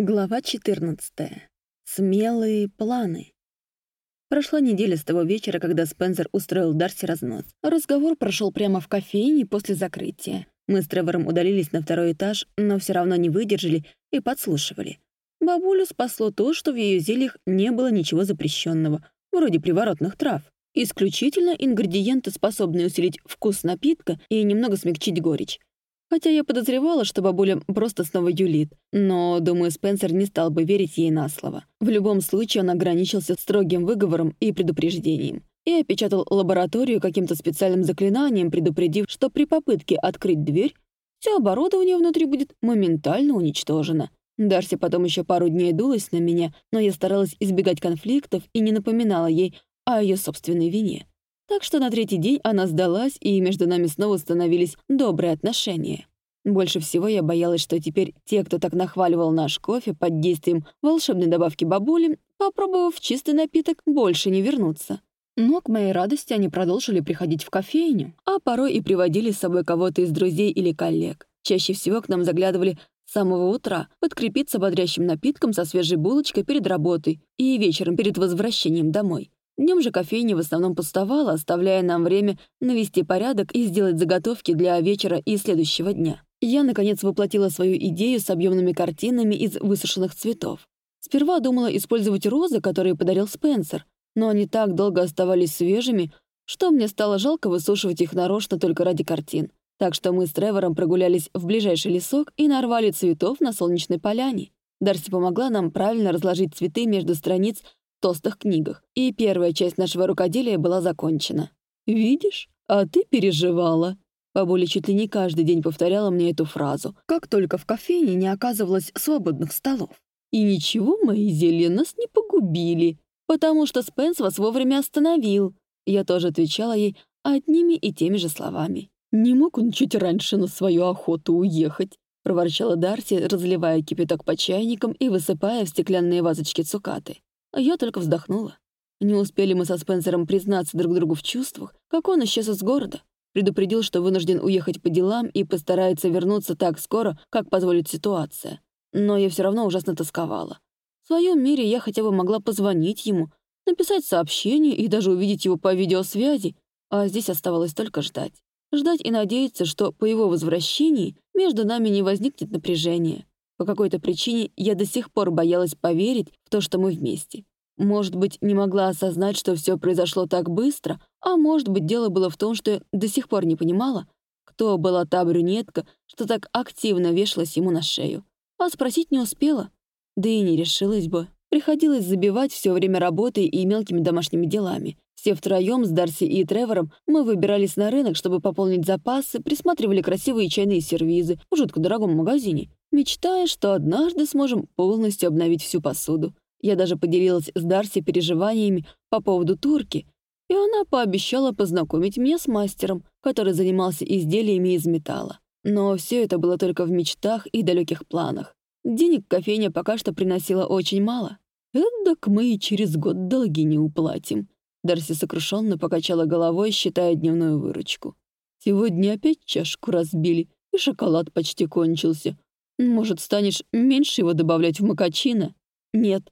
Глава 14. Смелые планы. Прошла неделя с того вечера, когда Спенсер устроил Дарси разнос. Разговор прошел прямо в кофейне после закрытия. Мы с Тревором удалились на второй этаж, но все равно не выдержали и подслушивали. Бабулю спасло то, что в ее зельях не было ничего запрещенного, вроде приворотных трав. Исключительно ингредиенты, способные усилить вкус напитка и немного смягчить горечь. Хотя я подозревала, что бабуля просто снова юлит. Но, думаю, Спенсер не стал бы верить ей на слово. В любом случае он ограничился строгим выговором и предупреждением. И опечатал лабораторию каким-то специальным заклинанием, предупредив, что при попытке открыть дверь все оборудование внутри будет моментально уничтожено. Дарси потом еще пару дней дулась на меня, но я старалась избегать конфликтов и не напоминала ей о ее собственной вине. Так что на третий день она сдалась, и между нами снова установились добрые отношения. Больше всего я боялась, что теперь те, кто так нахваливал наш кофе под действием волшебной добавки бабули, попробовав чистый напиток, больше не вернутся. Но к моей радости они продолжили приходить в кофейню, а порой и приводили с собой кого-то из друзей или коллег. Чаще всего к нам заглядывали с самого утра, подкрепиться бодрящим напитком со свежей булочкой перед работой и вечером перед возвращением домой. Днем же кофейня в основном пустовала, оставляя нам время навести порядок и сделать заготовки для вечера и следующего дня. Я, наконец, воплотила свою идею с объемными картинами из высушенных цветов. Сперва думала использовать розы, которые подарил Спенсер, но они так долго оставались свежими, что мне стало жалко высушивать их нарочно только ради картин. Так что мы с Тревором прогулялись в ближайший лесок и нарвали цветов на солнечной поляне. Дарси помогла нам правильно разложить цветы между страниц толстых книгах, и первая часть нашего рукоделия была закончена. «Видишь, а ты переживала». Бабуля чуть ли не каждый день повторяла мне эту фразу, как только в кофейне не оказывалось свободных столов. «И ничего, мои зелья нас не погубили, потому что Спенс вас вовремя остановил». Я тоже отвечала ей одними и теми же словами. «Не мог он чуть раньше на свою охоту уехать», — проворчала Дарси, разливая кипяток по чайникам и высыпая в стеклянные вазочки цукаты. А я только вздохнула. Не успели мы со Спенсером признаться друг другу в чувствах, как он исчез из города. Предупредил, что вынужден уехать по делам и постарается вернуться так скоро, как позволит ситуация. Но я все равно ужасно тосковала. В своем мире я хотя бы могла позвонить ему, написать сообщение и даже увидеть его по видеосвязи, а здесь оставалось только ждать. Ждать и надеяться, что по его возвращении между нами не возникнет напряжения. По какой-то причине я до сих пор боялась поверить в то, что мы вместе. Может быть, не могла осознать, что все произошло так быстро, а может быть, дело было в том, что я до сих пор не понимала, кто была та брюнетка, что так активно вешалась ему на шею. А спросить не успела, да и не решилась бы. Приходилось забивать все время работой и мелкими домашними делами. Все втроем с Дарси и Тревором мы выбирались на рынок, чтобы пополнить запасы, присматривали красивые чайные сервизы в жутко дорогом магазине мечтая, что однажды сможем полностью обновить всю посуду. Я даже поделилась с Дарси переживаниями по поводу турки, и она пообещала познакомить меня с мастером, который занимался изделиями из металла. Но все это было только в мечтах и далеких планах. Денег кофейня пока что приносила очень мало. «Эдак мы и через год долги не уплатим», Дарси сокрушенно покачала головой, считая дневную выручку. «Сегодня опять чашку разбили, и шоколад почти кончился. Может, станешь меньше его добавлять в макачино? Нет.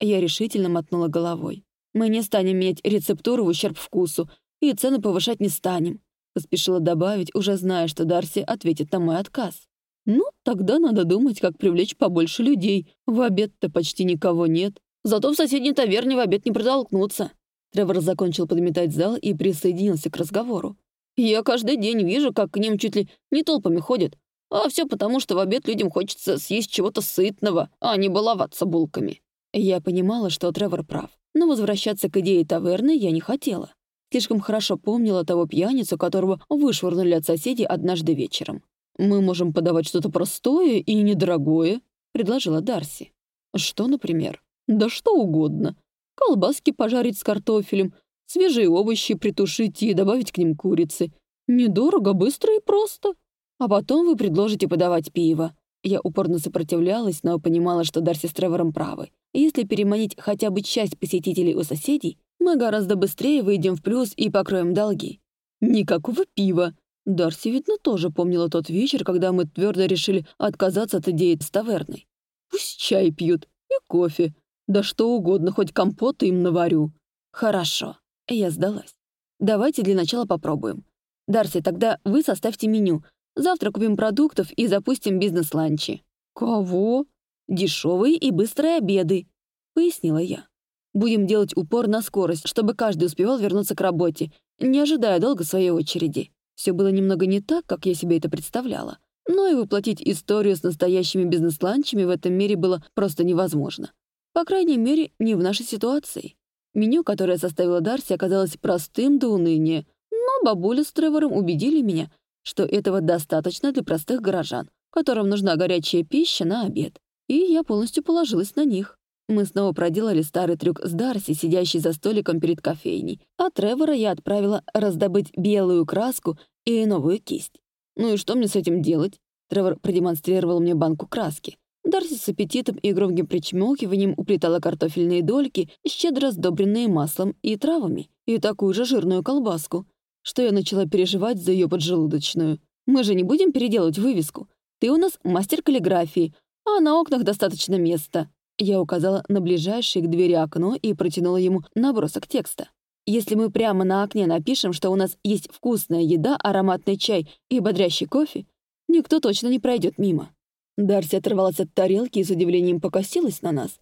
Я решительно мотнула головой. Мы не станем менять рецептуру в ущерб вкусу, и цены повышать не станем. Поспешила добавить, уже зная, что Дарси ответит на мой отказ. Ну, тогда надо думать, как привлечь побольше людей. В обед-то почти никого нет. Зато в соседней таверне в обед не протолкнуться. Тревор закончил подметать зал и присоединился к разговору. Я каждый день вижу, как к ним чуть ли не толпами ходят. А все потому, что в обед людям хочется съесть чего-то сытного, а не баловаться булками. Я понимала, что Тревор прав, но возвращаться к идее таверны я не хотела. Слишком хорошо помнила того пьяницу, которого вышвырнули от соседей однажды вечером. «Мы можем подавать что-то простое и недорогое», — предложила Дарси. «Что, например?» «Да что угодно. Колбаски пожарить с картофелем, свежие овощи притушить и добавить к ним курицы. Недорого, быстро и просто. А потом вы предложите подавать пиво. Я упорно сопротивлялась, но понимала, что Дарси с Тревором правы. Если переманить хотя бы часть посетителей у соседей, мы гораздо быстрее выйдем в плюс и покроем долги. Никакого пива. Дарси, видно, тоже помнила тот вечер, когда мы твердо решили отказаться от идеи с таверной. Пусть чай пьют и кофе. Да что угодно, хоть компоты им наварю. Хорошо, я сдалась. Давайте для начала попробуем. Дарси, тогда вы составьте меню. Завтра купим продуктов и запустим бизнес-ланчи. Кого? Дешевые и быстрые обеды, пояснила я. Будем делать упор на скорость, чтобы каждый успевал вернуться к работе, не ожидая долго своей очереди. Все было немного не так, как я себе это представляла. Но и воплотить историю с настоящими бизнес-ланчами в этом мире было просто невозможно. По крайней мере, не в нашей ситуации. Меню, которое составила Дарси, оказалось простым до уныния, но бабуля с Тревором убедили меня, что этого достаточно для простых горожан, которым нужна горячая пища на обед. И я полностью положилась на них. Мы снова проделали старый трюк с Дарси, сидящей за столиком перед кофейней, а Тревора я отправила раздобыть белую краску и новую кисть. Ну и что мне с этим делать? Тревор продемонстрировал мне банку краски. Дарси с аппетитом и громким причмокиванием уплетала картофельные дольки, щедро сдобренные маслом и травами, и такую же жирную колбаску, что я начала переживать за ее поджелудочную. Мы же не будем переделывать вывеску. Ты у нас мастер каллиграфии, а на окнах достаточно места. Я указала на ближайшее к двери окно и протянула ему набросок текста. Если мы прямо на окне напишем, что у нас есть вкусная еда, ароматный чай и бодрящий кофе, никто точно не пройдет мимо. Дарси оторвалась от тарелки и с удивлением покосилась на нас.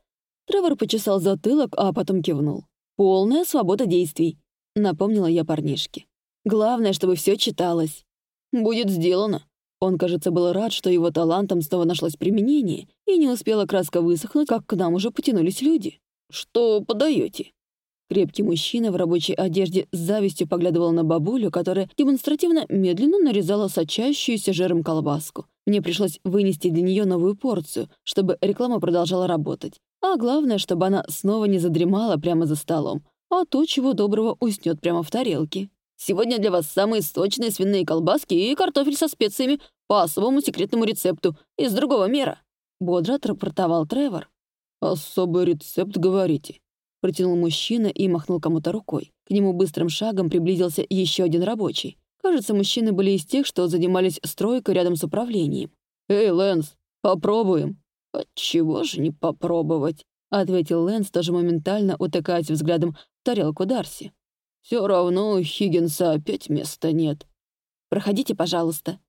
Тревор почесал затылок, а потом кивнул. «Полная свобода действий», — напомнила я парнишке. «Главное, чтобы все читалось». «Будет сделано», он, кажется, был рад, что его талантам снова нашлось применение, и не успела краска высохнуть, как к нам уже потянулись люди. «Что подаете?» Крепкий мужчина в рабочей одежде с завистью поглядывал на бабулю, которая демонстративно медленно нарезала сочащуюся жиром колбаску. Мне пришлось вынести для нее новую порцию, чтобы реклама продолжала работать. А главное, чтобы она снова не задремала прямо за столом, а то, чего доброго, уснет прямо в тарелке. Сегодня для вас самые сочные свиные колбаски и картофель со специями по особому секретному рецепту из другого мира», — бодро отрапортовал Тревор. «Особый рецепт, говорите?» — протянул мужчина и махнул кому-то рукой. К нему быстрым шагом приблизился еще один рабочий. Кажется, мужчины были из тех, что занимались стройкой рядом с управлением. «Эй, Лэнс, попробуем». «Отчего же не попробовать?» — ответил Лэнс, тоже моментально утыкаясь взглядом в тарелку Дарси. Все равно у Хиггинса опять места нет. Проходите, пожалуйста.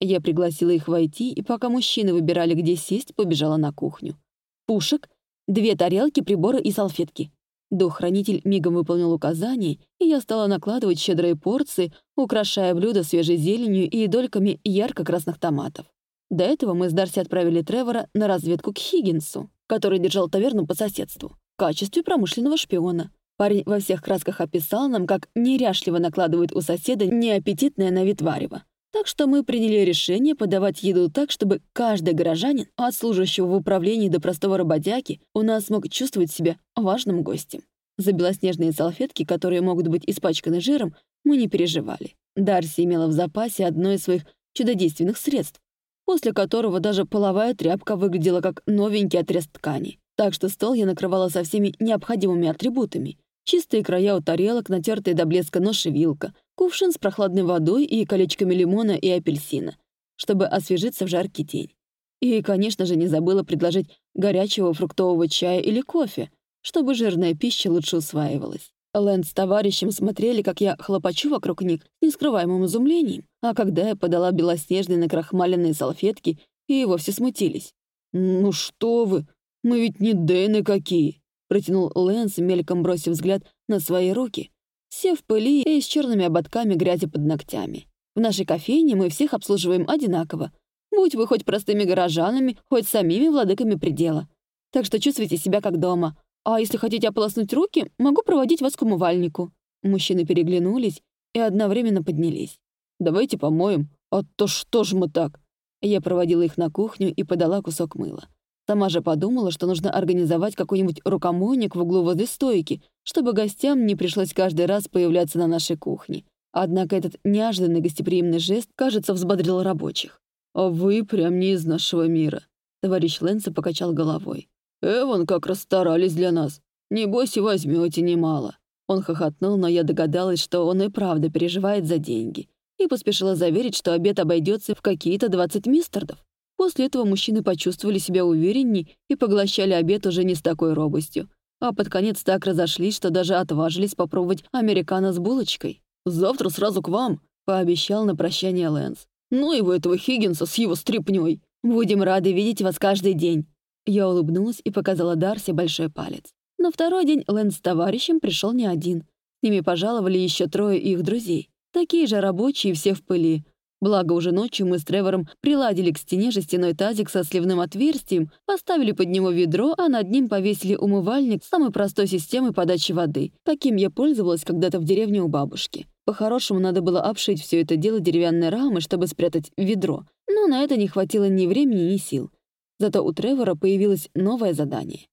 Я пригласила их войти, и пока мужчины выбирали, где сесть, побежала на кухню. Пушек, две тарелки, приборы и салфетки. Дух-хранитель мигом выполнил указание, и я стала накладывать щедрые порции, украшая блюдо свежей зеленью и дольками ярко-красных томатов. До этого мы с Дарси отправили Тревора на разведку к Хиггинсу, который держал таверну по соседству, в качестве промышленного шпиона. Парень во всех красках описал нам, как неряшливо накладывает у соседа неаппетитное на вид варево. Так что мы приняли решение подавать еду так, чтобы каждый горожанин, от служащего в управлении до простого работяги, у нас мог чувствовать себя важным гостем. За белоснежные салфетки, которые могут быть испачканы жиром, мы не переживали. Дарси имела в запасе одно из своих чудодейственных средств, после которого даже половая тряпка выглядела как новенький отрез ткани. Так что стол я накрывала со всеми необходимыми атрибутами. Чистые края у тарелок, натертые до блеска нож и вилка, кувшин с прохладной водой и колечками лимона и апельсина, чтобы освежиться в жаркий день. И, конечно же, не забыла предложить горячего фруктового чая или кофе, чтобы жирная пища лучше усваивалась. Лэнд с товарищем смотрели, как я хлопочу вокруг них с нескрываемым изумлением, а когда я подала белоснежные накрахмаленные салфетки, и вовсе смутились. «Ну что вы, мы ведь не Дэны какие!» Протянул Лэнс, мельком бросив взгляд на свои руки. Все в пыли и с черными ободками грязи под ногтями. В нашей кофейне мы всех обслуживаем одинаково. Будь вы хоть простыми горожанами, хоть самими владыками предела. Так что чувствуйте себя как дома. А если хотите ополоснуть руки, могу проводить вас к умывальнику». Мужчины переглянулись и одновременно поднялись. «Давайте помоем, а то что ж мы так?» Я проводила их на кухню и подала кусок мыла. Сама же подумала, что нужно организовать какой-нибудь рукомойник в углу возле стойки, чтобы гостям не пришлось каждый раз появляться на нашей кухне. Однако этот неожиданный гостеприимный жест, кажется, взбодрил рабочих. «А вы прям не из нашего мира», — товарищ Лэнса покачал головой. «Эван как расстарались для нас. Небось и возьмете немало». Он хохотнул, но я догадалась, что он и правда переживает за деньги, и поспешила заверить, что обед обойдется в какие-то 20 мистердов. После этого мужчины почувствовали себя уверенней и поглощали обед уже не с такой робостью. А под конец так разошлись, что даже отважились попробовать американо с булочкой. «Завтра сразу к вам», — пообещал на прощание Лэнс. «Ну его этого Хиггинса с его стряпнёй. Будем рады видеть вас каждый день». Я улыбнулась и показала Дарси большой палец. На второй день Лэнс с товарищем пришел не один. С ними пожаловали еще трое их друзей. Такие же рабочие, все в пыли. Благо, уже ночью мы с Тревором приладили к стене жестяной тазик со сливным отверстием, поставили под него ведро, а над ним повесили умывальник самой простой системой подачи воды. Таким я пользовалась когда-то в деревне у бабушки. По-хорошему, надо было обшить все это дело деревянной рамой, чтобы спрятать ведро. Но на это не хватило ни времени, ни сил. Зато у Тревора появилось новое задание.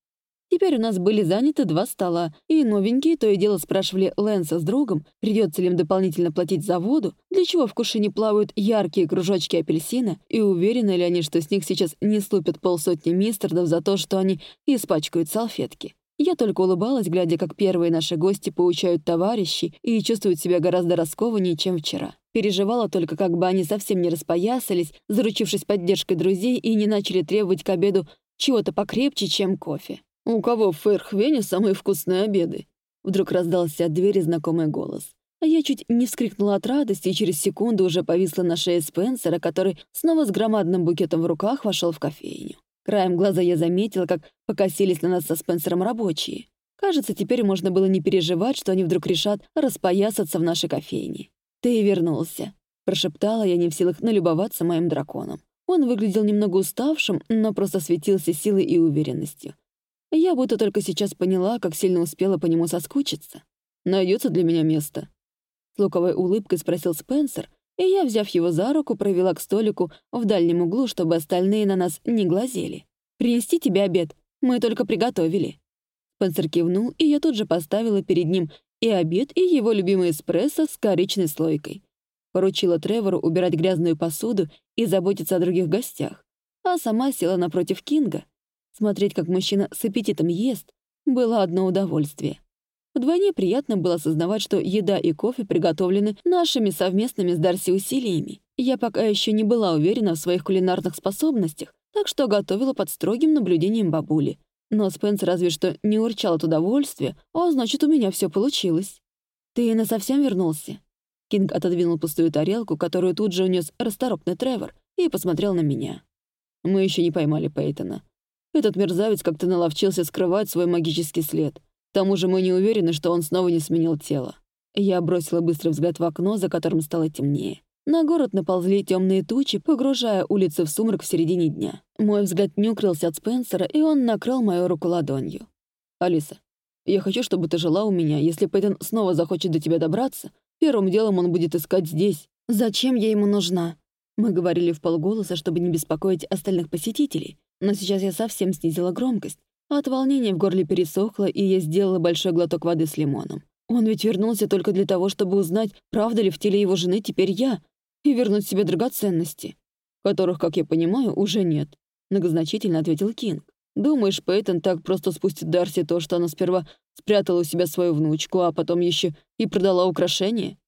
Теперь у нас были заняты два стола, и новенькие то и дело спрашивали Лэнса с другом, придется ли им дополнительно платить за воду, для чего в кушине плавают яркие кружочки апельсина, и уверены ли они, что с них сейчас не слупят полсотни мистердов за то, что они испачкают салфетки. Я только улыбалась, глядя, как первые наши гости поучают товарищей и чувствуют себя гораздо раскованнее, чем вчера. Переживала только, как бы они совсем не распоясались, заручившись поддержкой друзей и не начали требовать к обеду чего-то покрепче, чем кофе. «У кого в Фэрхвене самые вкусные обеды?» Вдруг раздался от двери знакомый голос. А я чуть не вскрикнула от радости и через секунду уже повисла на шее Спенсера, который снова с громадным букетом в руках вошел в кофейню. Краем глаза я заметила, как покосились на нас со Спенсером рабочие. Кажется, теперь можно было не переживать, что они вдруг решат распоясаться в нашей кофейне. «Ты вернулся», — прошептала я, не в силах налюбоваться моим драконом. Он выглядел немного уставшим, но просто светился силой и уверенностью. Я будто только сейчас поняла, как сильно успела по нему соскучиться. Найдется для меня место?» С луковой улыбкой спросил Спенсер, и я, взяв его за руку, провела к столику в дальнем углу, чтобы остальные на нас не глазели. «Принести тебе обед. Мы только приготовили». Спенсер кивнул, и я тут же поставила перед ним и обед, и его любимый эспрессо с коричной слойкой. Поручила Тревору убирать грязную посуду и заботиться о других гостях, а сама села напротив Кинга, Смотреть, как мужчина с аппетитом ест, было одно удовольствие. Вдвойне приятно было осознавать, что еда и кофе приготовлены нашими совместными с Дарси усилиями. Я пока еще не была уверена в своих кулинарных способностях, так что готовила под строгим наблюдением бабули. Но Спенс разве что не урчал от удовольствия, а значит, у меня все получилось. «Ты насовсем вернулся?» Кинг отодвинул пустую тарелку, которую тут же унес расторопный Тревор, и посмотрел на меня. «Мы еще не поймали Пейтона. Этот мерзавец как-то наловчился скрывать свой магический след. К тому же мы не уверены, что он снова не сменил тело. Я бросила быстрый взгляд в окно, за которым стало темнее. На город наползли темные тучи, погружая улицы в сумрак в середине дня. Мой взгляд не укрылся от Спенсера, и он накрыл мою руку ладонью. «Алиса, я хочу, чтобы ты жила у меня. Если Пэттон снова захочет до тебя добраться, первым делом он будет искать здесь». «Зачем я ему нужна?» Мы говорили в полголоса, чтобы не беспокоить остальных посетителей, но сейчас я совсем снизила громкость. От волнения в горле пересохло, и я сделала большой глоток воды с лимоном. Он ведь вернулся только для того, чтобы узнать, правда ли в теле его жены теперь я, и вернуть себе драгоценности, которых, как я понимаю, уже нет, многозначительно ответил Кинг. Думаешь, Пейтон так просто спустит Дарси то, что она сперва спрятала у себя свою внучку, а потом еще и продала украшение?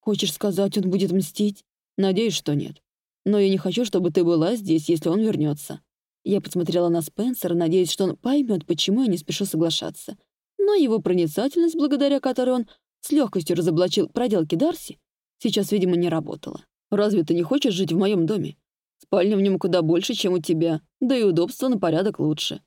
Хочешь сказать, он будет мстить? Надеюсь, что нет. Но я не хочу, чтобы ты была здесь, если он вернется. Я посмотрела на Спенсера, надеясь, что он поймет, почему я не спешу соглашаться. Но его проницательность, благодаря которой он с легкостью разоблачил проделки Дарси, сейчас, видимо, не работала. «Разве ты не хочешь жить в моем доме? Спальня в нем куда больше, чем у тебя, да и удобство на порядок лучше».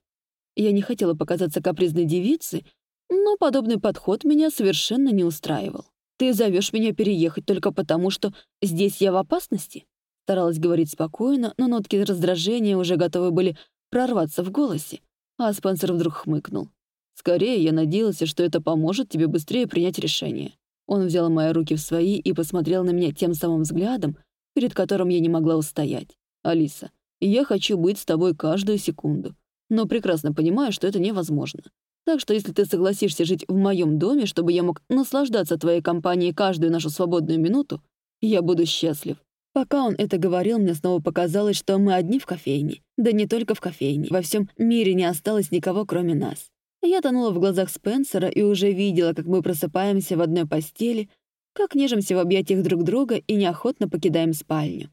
Я не хотела показаться капризной девицей, но подобный подход меня совершенно не устраивал. «Ты зовешь меня переехать только потому, что здесь я в опасности?» Старалась говорить спокойно, но нотки раздражения уже готовы были прорваться в голосе. А Спенсер вдруг хмыкнул. «Скорее, я надеялся, что это поможет тебе быстрее принять решение». Он взял мои руки в свои и посмотрел на меня тем самым взглядом, перед которым я не могла устоять. «Алиса, я хочу быть с тобой каждую секунду, но прекрасно понимаю, что это невозможно. Так что если ты согласишься жить в моем доме, чтобы я мог наслаждаться твоей компанией каждую нашу свободную минуту, я буду счастлив. Пока он это говорил, мне снова показалось, что мы одни в кофейне. Да не только в кофейне. Во всем мире не осталось никого, кроме нас. Я тонула в глазах Спенсера и уже видела, как мы просыпаемся в одной постели, как нежимся в объятиях друг друга и неохотно покидаем спальню.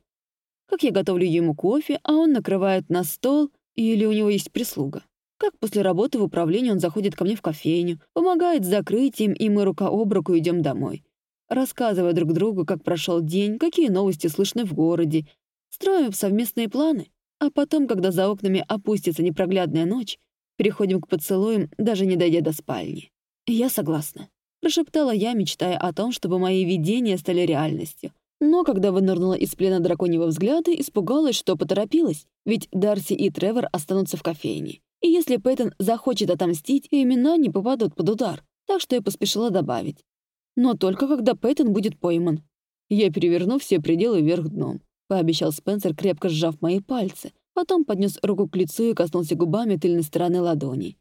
как я готовлю ему кофе, а он накрывает на стол, или у него есть прислуга. Как после работы в управлении он заходит ко мне в кофейню, помогает с закрытием, и мы рука об руку идем домой. Рассказывая друг другу, как прошел день, какие новости слышны в городе. Строим совместные планы. А потом, когда за окнами опустится непроглядная ночь, переходим к поцелуям, даже не дойдя до спальни. «Я согласна», — прошептала я, мечтая о том, чтобы мои видения стали реальностью. Но когда вынырнула из плена драконьего взгляда, испугалась, что поторопилась, ведь Дарси и Тревор останутся в кофейне. И если Пейтон захочет отомстить, имена не попадут под удар. Так что я поспешила добавить. Но только когда Пейтон будет пойман. Я переверну все пределы вверх дном. Пообещал Спенсер, крепко сжав мои пальцы. Потом поднес руку к лицу и коснулся губами тыльной стороны ладони.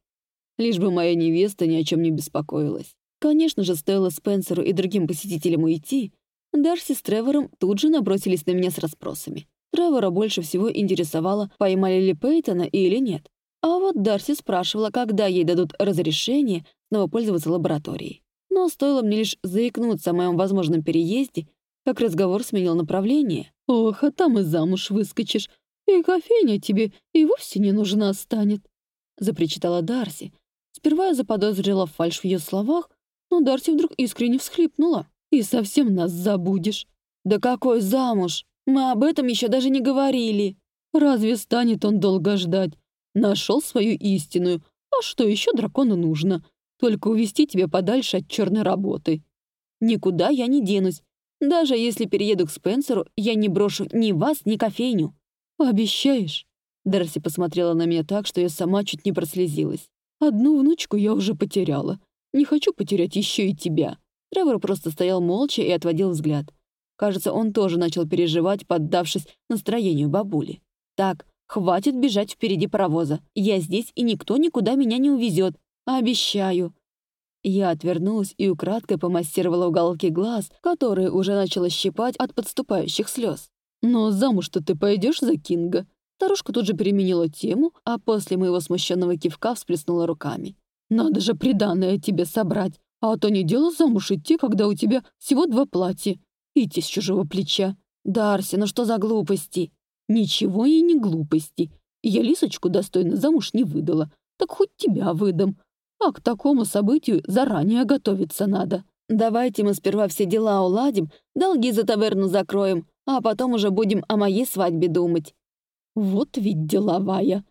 Лишь бы моя невеста ни о чем не беспокоилась. Конечно же, стоило Спенсеру и другим посетителям уйти, Дарси с Тревором тут же набросились на меня с расспросами. Тревора больше всего интересовало, поймали ли Пейтона или нет. А вот Дарси спрашивала, когда ей дадут разрешение снова пользоваться лабораторией. Но стоило мне лишь заикнуться о моем возможном переезде, как разговор сменил направление. «Ох, а там и замуж выскочишь, и кофейня тебе и вовсе не нужна станет», — запричитала Дарси. Сперва я заподозрила фальшь в ее словах, но Дарси вдруг искренне всхлипнула. «И совсем нас забудешь». «Да какой замуж? Мы об этом еще даже не говорили». «Разве станет он долго ждать? Нашел свою истинную. А что еще дракону нужно? Только увести тебя подальше от черной работы. Никуда я не денусь. Даже если перееду к Спенсеру, я не брошу ни вас, ни кофейню. Обещаешь? Дарси посмотрела на меня так, что я сама чуть не прослезилась. Одну внучку я уже потеряла. Не хочу потерять еще и тебя. Тревор просто стоял молча и отводил взгляд. Кажется, он тоже начал переживать, поддавшись настроению бабули. Так, Хватит бежать впереди паровоза. Я здесь, и никто никуда меня не увезет. Обещаю». Я отвернулась и украдкой помассировала уголки глаз, которые уже начала щипать от подступающих слез. «Но замуж-то ты пойдешь за Кинга?» Старушка тут же переменила тему, а после моего смущенного кивка всплеснула руками. «Надо же приданное тебе собрать, а то не дело замуж идти, когда у тебя всего два платья. Идти с чужого плеча. Дарси, ну что за глупости?» Ничего ей не глупости. Я Лисочку достойно замуж не выдала, так хоть тебя выдам. А к такому событию заранее готовиться надо. Давайте мы сперва все дела уладим, долги за таверну закроем, а потом уже будем о моей свадьбе думать. Вот ведь деловая.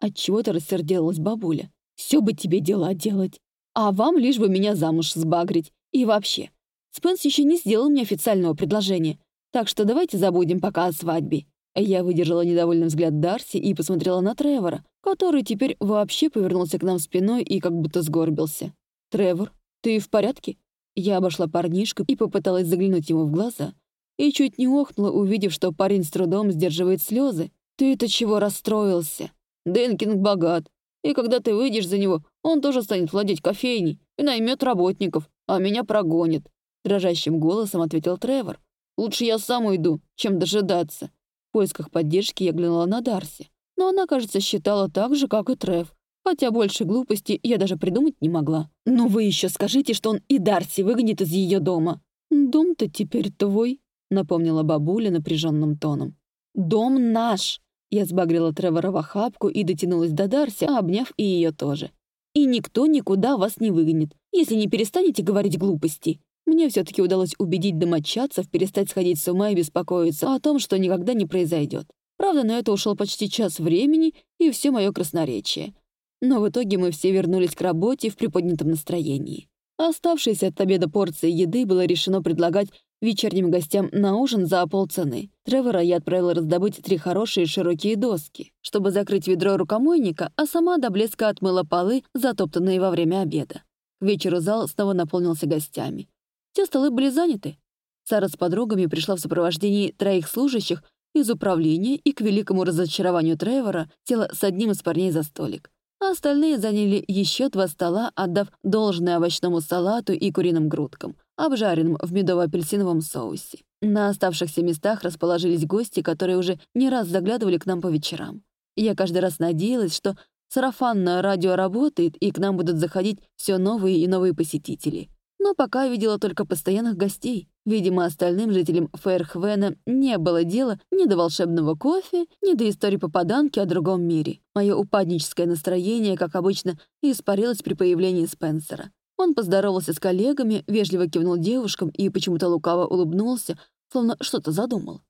Отчего-то рассердилась бабуля. Все бы тебе дела делать. А вам лишь бы меня замуж сбагрить. И вообще, Спенс еще не сделал мне официального предложения, так что давайте забудем пока о свадьбе. Я выдержала недовольный взгляд Дарси и посмотрела на Тревора, который теперь вообще повернулся к нам спиной и как будто сгорбился. «Тревор, ты в порядке?» Я обошла парнишку и попыталась заглянуть ему в глаза. И чуть не охнула, увидев, что парень с трудом сдерживает слезы. «Ты-то чего расстроился?» «Денкинг богат. И когда ты выйдешь за него, он тоже станет владеть кофейней и наймет работников, а меня прогонит», — дрожащим голосом ответил Тревор. «Лучше я сам уйду, чем дожидаться. В поисках поддержки я глянула на Дарси, но она, кажется, считала так же, как и Трев. Хотя больше глупости я даже придумать не могла. «Но вы еще скажите, что он и Дарси выгонит из ее дома». «Дом-то теперь твой», — напомнила бабуля напряженным тоном. «Дом наш!» Я сбагрила Тревора в охапку и дотянулась до Дарси, обняв и ее тоже. «И никто никуда вас не выгонит, если не перестанете говорить глупости. Мне все-таки удалось убедить домочадцев перестать сходить с ума и беспокоиться о том, что никогда не произойдет. Правда, на это ушел почти час времени и все мое красноречие. Но в итоге мы все вернулись к работе в приподнятом настроении. Оставшиеся от обеда порции еды было решено предлагать вечерним гостям на ужин за полцены. Тревора я отправила раздобыть три хорошие широкие доски, чтобы закрыть ведро рукомойника, а сама до блеска отмыла полы, затоптанные во время обеда. К вечеру зал снова наполнился гостями. Все столы были заняты. Сара с подругами пришла в сопровождении троих служащих из управления и, к великому разочарованию Тревора, села с одним из парней за столик. А остальные заняли еще два стола, отдав должное овощному салату и куриным грудкам, обжаренным в медово-апельсиновом соусе. На оставшихся местах расположились гости, которые уже не раз заглядывали к нам по вечерам. Я каждый раз надеялась, что сарафанное радио работает, и к нам будут заходить все новые и новые посетители. Но пока видела только постоянных гостей. Видимо, остальным жителям Фейрхвена не было дела ни до волшебного кофе, ни до истории попаданки о другом мире. Мое упадническое настроение, как обычно, испарилось при появлении Спенсера. Он поздоровался с коллегами, вежливо кивнул девушкам и почему-то лукаво улыбнулся, словно что-то задумал.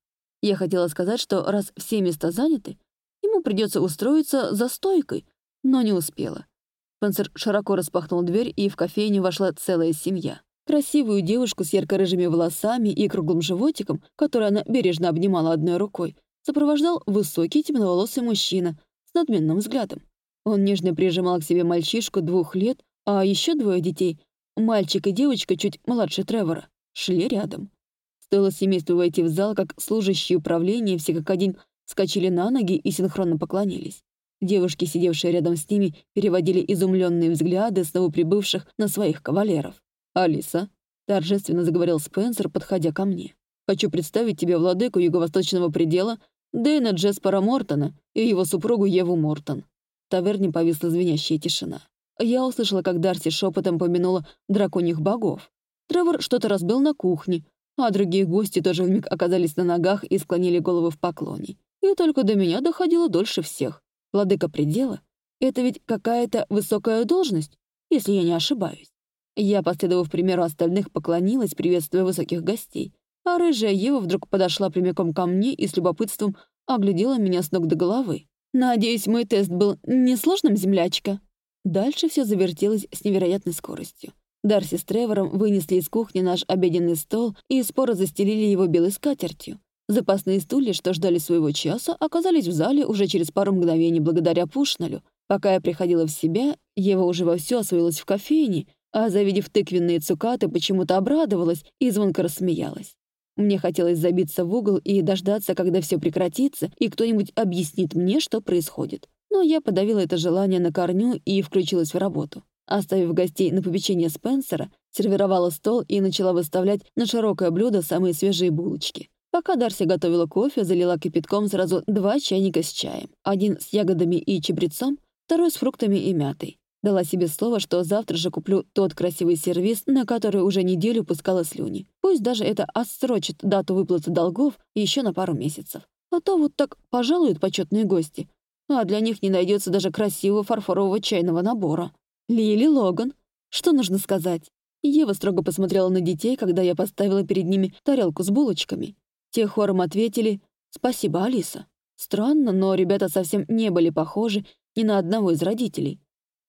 Я хотела сказать, что раз все места заняты, ему придется устроиться за стойкой, но не успела. Спенсер широко распахнул дверь, и в кофейню вошла целая семья. Красивую девушку с ярко-рыжими волосами и круглым животиком, которую она бережно обнимала одной рукой, сопровождал высокий темноволосый мужчина с надменным взглядом. Он нежно прижимал к себе мальчишку двух лет, а еще двое детей, мальчик и девочка чуть младше Тревора, шли рядом. Стоило семейству войти в зал, как служащие управления все как один скачали на ноги и синхронно поклонились. Девушки, сидевшие рядом с ними, переводили изумленные взгляды с новоприбывших на своих кавалеров. «Алиса», — торжественно заговорил Спенсер, подходя ко мне, «хочу представить тебе владыку юго-восточного предела Дэйна Джеспора Мортона и его супругу Еву Мортон». В таверне повисла звенящая тишина. Я услышала, как Дарси шепотом помянула драконьих богов. Тревор что-то разбил на кухне, а другие гости тоже вмиг оказались на ногах и склонили головы в поклоне. И только до меня доходило дольше всех. Владыка предела — это ведь какая-то высокая должность, если я не ошибаюсь. Я, последовав примеру остальных, поклонилась, приветствуя высоких гостей, а рыжая Ева вдруг подошла прямиком ко мне и с любопытством оглядела меня с ног до головы. «Надеюсь, мой тест был несложным, землячка?» Дальше все завертелось с невероятной скоростью. Дарси с Тревором вынесли из кухни наш обеденный стол и споро застелили его белой скатертью. Запасные стулья, что ждали своего часа, оказались в зале уже через пару мгновений благодаря Пушналю. Пока я приходила в себя, Ева уже вовсю освоилась в кофейне, а, завидев тыквенные цукаты, почему-то обрадовалась и звонко рассмеялась. Мне хотелось забиться в угол и дождаться, когда все прекратится, и кто-нибудь объяснит мне, что происходит но я подавила это желание на корню и включилась в работу. Оставив гостей на попечение Спенсера, сервировала стол и начала выставлять на широкое блюдо самые свежие булочки. Пока Дарси готовила кофе, залила кипятком сразу два чайника с чаем. Один с ягодами и чабрецом, второй с фруктами и мятой. Дала себе слово, что завтра же куплю тот красивый сервиз, на который уже неделю пускала слюни. Пусть даже это отсрочит дату выплаты долгов еще на пару месяцев. А то вот так пожалуют почетные гости, а для них не найдется даже красивого фарфорового чайного набора. Лили Логан. Что нужно сказать? Ева строго посмотрела на детей, когда я поставила перед ними тарелку с булочками. Те хором ответили «Спасибо, Алиса». Странно, но ребята совсем не были похожи ни на одного из родителей.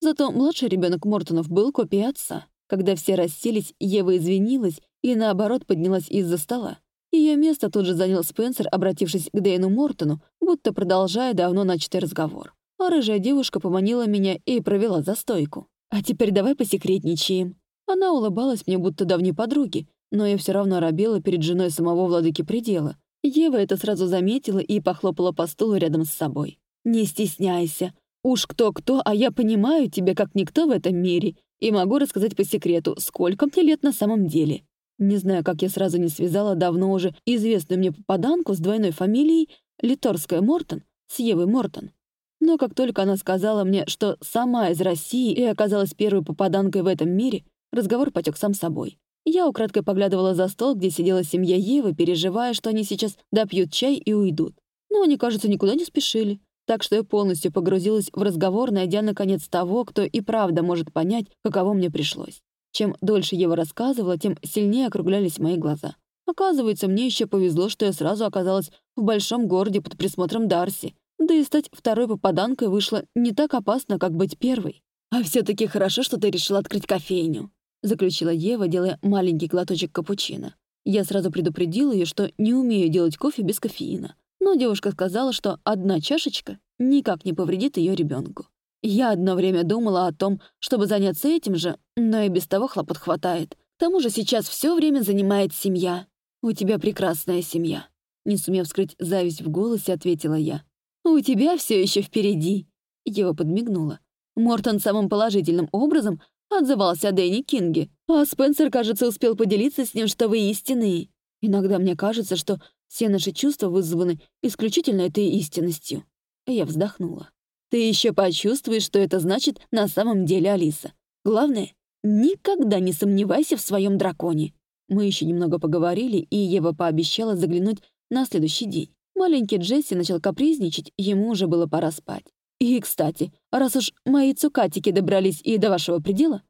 Зато младший ребенок Мортонов был копией отца. Когда все расселись, Ева извинилась и, наоборот, поднялась из-за стола. Ее место тут же занял Спенсер, обратившись к Дэйну Мортону, будто продолжая давно начатый разговор. А рыжая девушка поманила меня и провела за стойку. «А теперь давай посекретничаем». Она улыбалась мне, будто давней подруги, но я все равно робела перед женой самого владыки предела. Ева это сразу заметила и похлопала по стулу рядом с собой. «Не стесняйся. Уж кто-кто, а я понимаю тебя как никто в этом мире и могу рассказать по секрету, сколько мне лет на самом деле. Не знаю, как я сразу не связала давно уже известную мне попаданку с двойной фамилией Литорская Мортон с Евой Мортон. Но как только она сказала мне, что сама из России и оказалась первой попаданкой в этом мире, разговор потек сам собой. Я украдкой поглядывала за стол, где сидела семья Евы, переживая, что они сейчас допьют чай и уйдут. Но они, кажется, никуда не спешили. Так что я полностью погрузилась в разговор, найдя, наконец, того, кто и правда может понять, каково мне пришлось. Чем дольше Ева рассказывала, тем сильнее округлялись мои глаза. Оказывается, мне еще повезло, что я сразу оказалась в большом городе под присмотром Дарси. Да и стать второй попаданкой вышло не так опасно, как быть первой. «А все таки хорошо, что ты решила открыть кофейню», заключила Ева, делая маленький глоточек капучино. Я сразу предупредила ее, что не умею делать кофе без кофеина. Но девушка сказала, что одна чашечка никак не повредит ее ребенку. Я одно время думала о том, чтобы заняться этим же, но и без того хлопот хватает. К тому же сейчас все время занимает семья. У тебя прекрасная семья. Не сумев скрыть зависть в голосе, ответила я. У тебя все еще впереди. Ева подмигнула. Мортон самым положительным образом отзывался Дэнни Кинге, а Спенсер, кажется, успел поделиться с ним, что вы истинные. Иногда мне кажется, что все наши чувства вызваны исключительно этой истинностью. Я вздохнула. Ты еще почувствуешь, что это значит на самом деле, Алиса. Главное никогда не сомневайся в своем драконе». Мы еще немного поговорили, и Ева пообещала заглянуть на следующий день. Маленький Джесси начал капризничать, ему уже было пора спать. И, кстати, раз уж мои цукатики добрались и до вашего предела,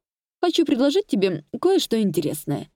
хочу предложить тебе кое-что интересное.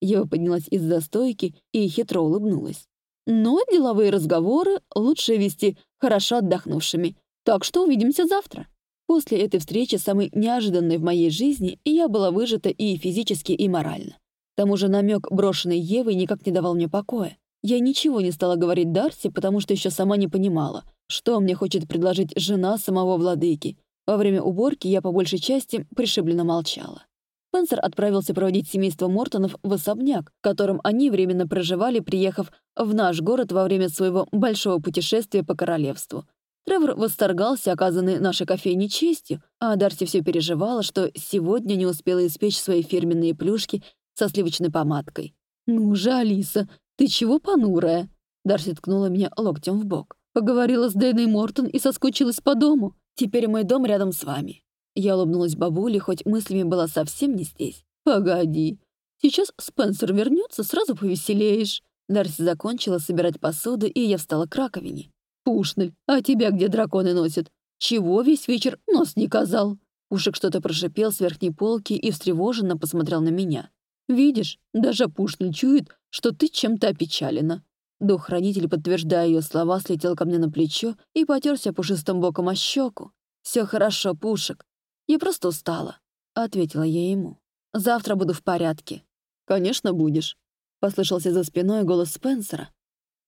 Ева поднялась из-за стойки и хитро улыбнулась. Но деловые разговоры лучше вести хорошо отдохнувшими, так что увидимся завтра. После этой встречи, самой неожиданной в моей жизни, я была выжата и физически, и морально. К тому же намек, брошенный Евой, никак не давал мне покоя. Я ничего не стала говорить Дарси, потому что еще сама не понимала, что мне хочет предложить жена самого владыки. Во время уборки я по большей части пришибленно молчала. Спенсер отправился проводить семейство Мортонов в особняк, в котором они временно проживали, приехав в наш город во время своего большого путешествия по королевству. Тревор восторгался оказанной нашей кофейне честью, а Дарси все переживала, что сегодня не успела испечь свои фирменные плюшки со сливочной помадкой. «Ну же, Алиса, «Ты чего понурая?» Дарси ткнула меня локтем в бок. «Поговорила с Дэйной Мортон и соскучилась по дому. Теперь мой дом рядом с вами». Я улыбнулась бабуле, хоть мыслями была совсем не здесь. «Погоди. Сейчас Спенсер вернется, сразу повеселеешь». Дарси закончила собирать посуду, и я встала к раковине. «Пушнель, а тебя где драконы носят? Чего весь вечер нос не казал?» Пушек что-то прошипел с верхней полки и встревоженно посмотрел на меня. «Видишь, даже Пушнель чует, что ты чем-то опечалена». Дух-хранитель, подтверждая ее слова, слетел ко мне на плечо и потерся пушистым боком о щеку. Все хорошо, Пушек. Я просто устала», — ответила я ему. «Завтра буду в порядке». «Конечно, будешь», — послышался за спиной голос Спенсера.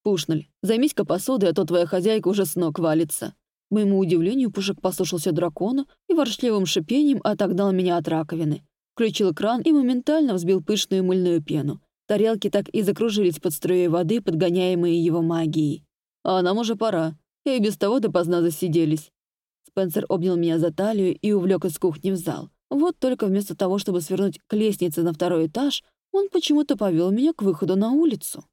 «Пушнель, займись-ка посудой, а то твоя хозяйка уже с ног валится». К моему удивлению, Пушек послушался дракона и воршливым шипением отогнал меня от раковины. Включил кран и моментально взбил пышную мыльную пену. Тарелки так и закружились под струей воды, подгоняемые его магией. «А нам уже пора. И без того допоздна засиделись». Спенсер обнял меня за талию и увлек из кухни в зал. Вот только вместо того, чтобы свернуть к лестнице на второй этаж, он почему-то повел меня к выходу на улицу.